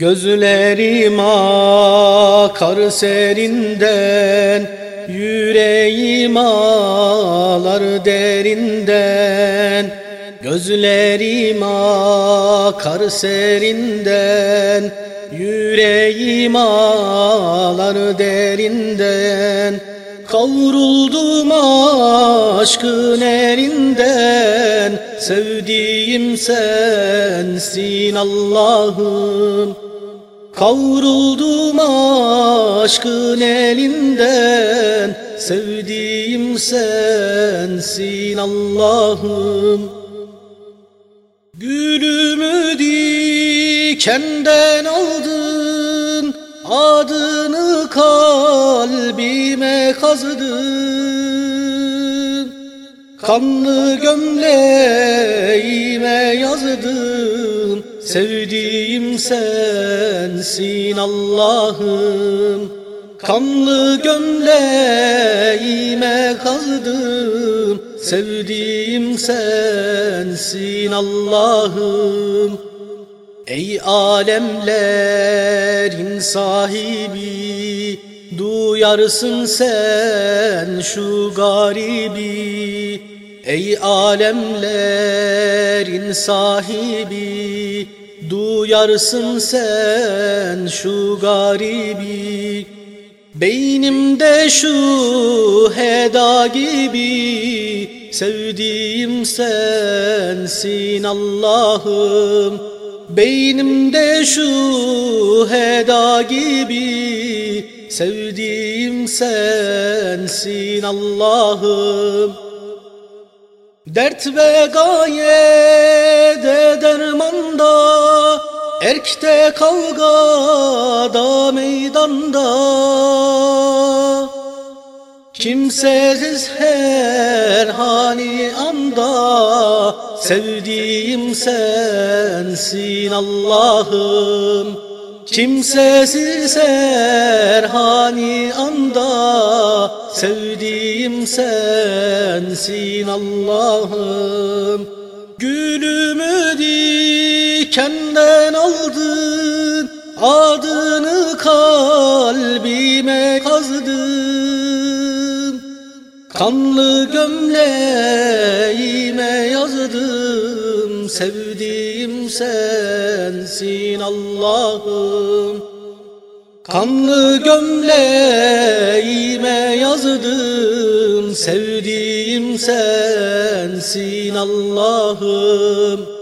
Gözlerim akar serinden Yüreğim ağlar derinden. Gözlerim akar serinden Yüreğim ağlar derinden Kavruldum aşkın erinden Sevdiğim sensin Allah'ım. Kavruldum aşkın elinden Sevdiğim sensin Allah'ım. Gülümü dikenden aldın Adını kalbime kazıdın Kanlı gömleğime yazdım Sevdiğim sensin Allah'ım Kanlı gömleğime kazdım Sevdiğim sensin Allah'ım. Ey alemlerin sahibi Duyarsın sen şu garibi Ey alemlerin sahibi. Duyarsın sen şu garibi Beynimde şu heda gibi. Sevdiğim sensin Allah'ım Beynimde şu heda gibi Sevdiğim sensin Allah'ım. Dert ve gayede dermanda Erkte kavgada meydanda. Kimsesiz her hani anda Sevdiğim sensin Allah'ım Kimsesiz hani anda Sevdiğim sensin Allah'ım. Gülümü dikenden aldın Adını kalbime kazdın. Kanlı gömleğime yazdım Sevdiğim sensin Allah'ım. Kanlı gömleğime yazdım Sevdiğim sensin Allah'ım